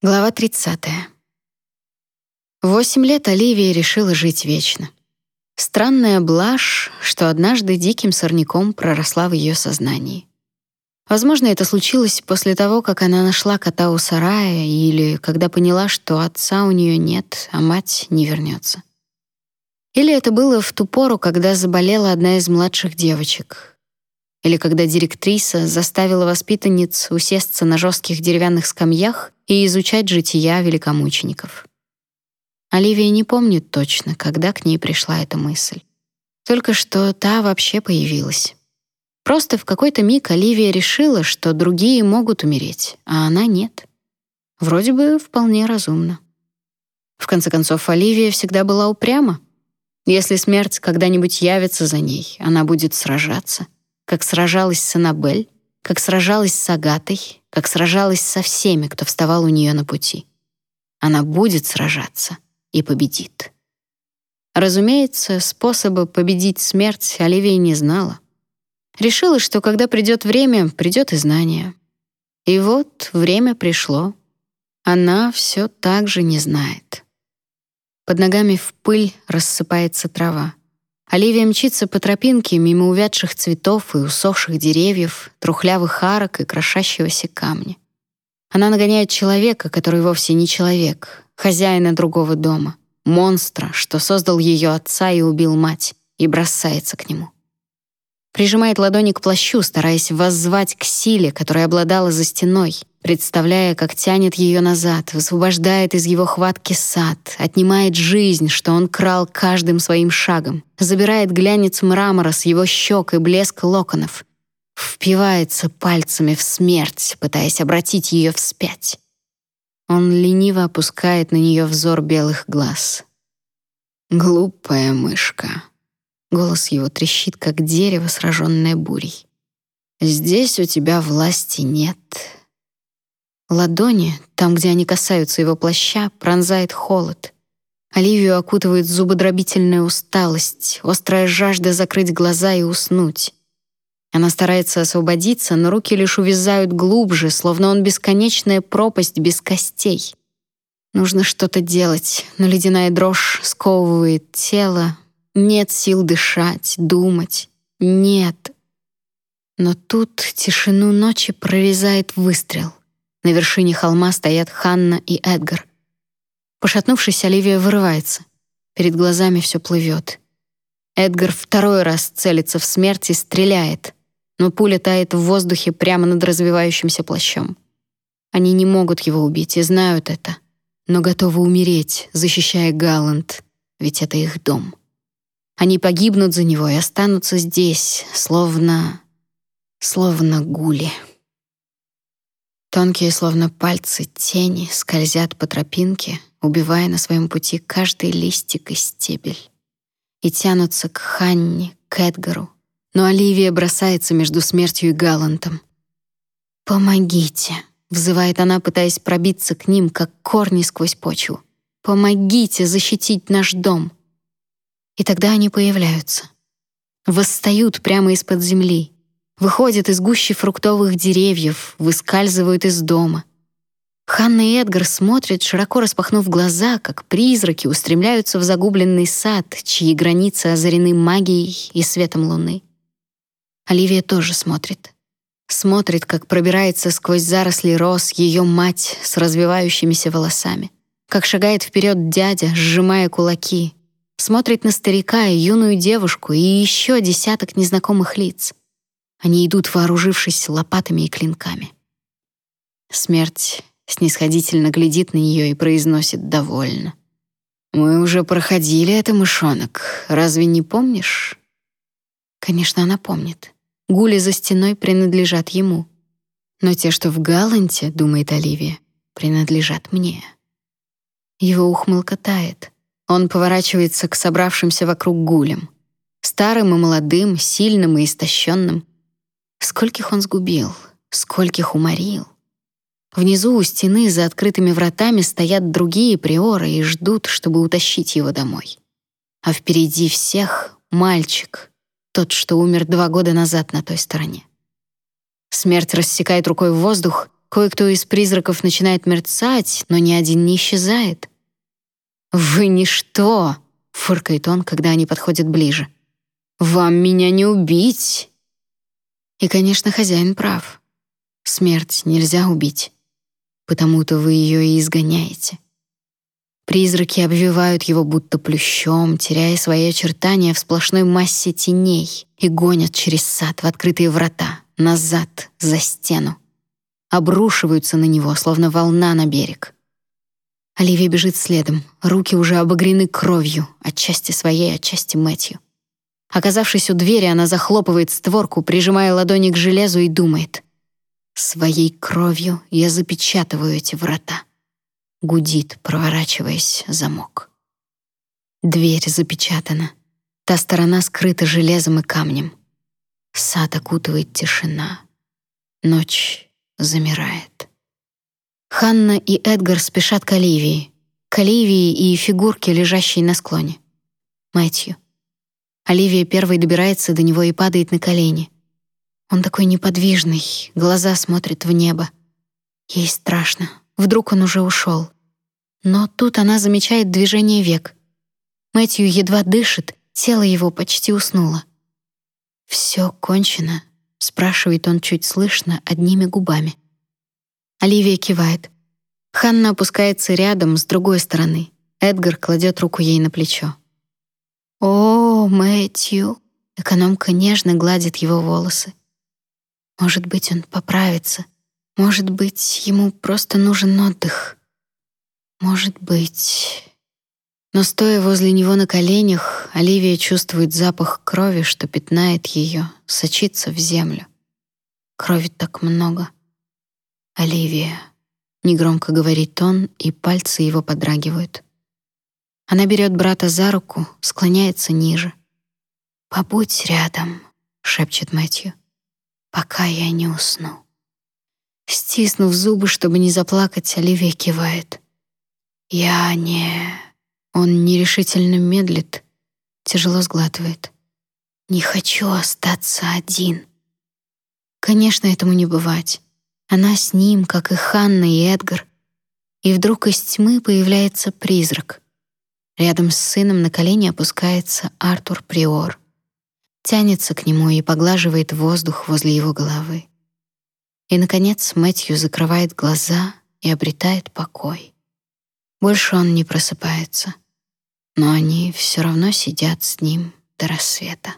Глава 30. Восемь лет Оливия решила жить вечно. Странная блажь, что однажды диким сорняком проросла в ее сознании. Возможно, это случилось после того, как она нашла кота у сарая или когда поняла, что отца у нее нет, а мать не вернется. Или это было в ту пору, когда заболела одна из младших девочек, или когда директриса заставила воспитанниц усесться на жестких деревянных скамьях и изучать жития великомучеников. Оливия не помнит точно, когда к ней пришла эта мысль. Только что та вообще появилась. Просто в какой-то миг Оливия решила, что другие могут умереть, а она нет. Вроде бы вполне разумно. В конце концов, Оливия всегда была упряма. Если смерть когда-нибудь явится за ней, она будет сражаться — как сражалась с Аннабель, как сражалась с Агатой, как сражалась со всеми, кто вставал у нее на пути. Она будет сражаться и победит. Разумеется, способа победить смерть Оливия не знала. Решила, что когда придет время, придет и знание. И вот время пришло. Она все так же не знает. Под ногами в пыль рассыпается трава. Оливия мчится по тропинке мимо увядших цветов и усохших деревьев, трухлявых арок и крошащегося камня. Она нагоняет человека, который вовсе не человек, хозяина другого дома, монстра, что создал ее отца и убил мать, и бросается к нему прижимает ладони к плащу, стараясь воззвать к силе, которая обладала за стеной, представляя, как тянет ее назад, высвобождает из его хватки сад, отнимает жизнь, что он крал каждым своим шагом, забирает глянец мрамора с его щек и блеск локонов, впивается пальцами в смерть, пытаясь обратить ее вспять. Он лениво опускает на нее взор белых глаз. «Глупая мышка», Голос его трещит, как дерево, сраженное бурей. «Здесь у тебя власти нет». Ладони, там, где они касаются его плаща, пронзает холод. Оливию окутывает зубодробительная усталость, острая жажда закрыть глаза и уснуть. Она старается освободиться, но руки лишь увязают глубже, словно он бесконечная пропасть без костей. Нужно что-то делать, но ледяная дрожь сковывает тело, нет сил дышать, думать. Нет. Но тут тишину ночи прорезает выстрел. На вершине холма стоят Ханна и Эдгар. Пошатнувшись, Оливия вырывается. Перед глазами все плывет. Эдгар второй раз целится в смерть и стреляет, но пуля тает в воздухе прямо над развивающимся плащом. Они не могут его убить и знают это, но готовы умереть, защищая Галланд, ведь это их дом. Они погибнут за него и останутся здесь, словно... словно гули. Тонкие, словно пальцы, тени скользят по тропинке, убивая на своем пути каждый листик и стебель. И тянутся к Ханне, к Эдгару. Но Оливия бросается между смертью и Галантом. «Помогите!» — взывает она, пытаясь пробиться к ним, как корни сквозь почву. «Помогите защитить наш дом!» И тогда они появляются. Восстают прямо из-под земли, выходят из гущи фруктовых деревьев, выскальзывают из дома. Ханна и Эдгар смотрят, широко распахнув глаза, как призраки устремляются в загубленный сад, чьи границы озарены магией и светом луны. Оливия тоже смотрит. Смотрит, как пробирается сквозь заросли роз ее мать с развивающимися волосами, как шагает вперед дядя, сжимая кулаки, смотрит на старика и юную девушку и еще десяток незнакомых лиц. Они идут, вооружившись лопатами и клинками. Смерть снисходительно глядит на нее и произносит довольно. «Мы уже проходили это, мышонок. Разве не помнишь?» Конечно, она помнит. Гули за стеной принадлежат ему. Но те, что в Галанте, думает Оливия, принадлежат мне. Его ухмылка тает. Он поворачивается к собравшимся вокруг гулям. Старым и молодым, сильным и истощенным. Скольких он сгубил, скольких уморил. Внизу у стены за открытыми вратами стоят другие приоры и ждут, чтобы утащить его домой. А впереди всех мальчик, тот, что умер два года назад на той стороне. Смерть рассекает рукой в воздух, кое-кто из призраков начинает мерцать, но ни один не исчезает. «Вы ничто!» — фыркает он, когда они подходят ближе. «Вам меня не убить!» И, конечно, хозяин прав. Смерть нельзя убить, потому-то вы ее и изгоняете. Призраки обвивают его будто плющом, теряя свои очертания в сплошной массе теней и гонят через сад в открытые врата, назад, за стену. Обрушиваются на него, словно волна на берег. Оливия бежит следом, руки уже обогрены кровью, отчасти своей, отчасти Мэтью. Оказавшись у двери, она захлопывает створку, прижимая ладони к железу и думает. «Своей кровью я запечатываю эти врата». Гудит, проворачиваясь, замок. Дверь запечатана. Та сторона скрыта железом и камнем. Сад окутывает тишина. Ночь замирает. Ханна и Эдгар спешат к Оливии. К Оливии и фигурке, лежащей на склоне. Мэтью. Оливия первой добирается до него и падает на колени. Он такой неподвижный, глаза смотрят в небо. Ей страшно. Вдруг он уже ушел. Но тут она замечает движение век. Мэтью едва дышит, тело его почти уснуло. «Все кончено?» — спрашивает он чуть слышно, одними губами. Оливия кивает. Ханна опускается рядом, с другой стороны. Эдгар кладет руку ей на плечо. «О, Мэтью!» Экономка нежно гладит его волосы. Может быть, он поправится. Может быть, ему просто нужен отдых. Может быть... Но стоя возле него на коленях, Оливия чувствует запах крови, что пятнает ее, сочится в землю. Крови так много. Оливия. Негромко говорит он, и пальцы его подрагивают. Она берет брата за руку, склоняется ниже. «Побудь рядом», — шепчет Мэтью, — «пока я не усну». Стиснув зубы, чтобы не заплакать, Оливия кивает. «Я не...» Он нерешительно медлит, тяжело сглатывает. «Не хочу остаться один». Конечно, этому не бывать. Она с ним, как и Ханна и Эдгар. И вдруг из тьмы появляется призрак — Рядом с сыном на колени опускается Артур Приор. Тянется к нему и поглаживает воздух возле его головы. И, наконец, Мэтью закрывает глаза и обретает покой. Больше он не просыпается, но они все равно сидят с ним до рассвета.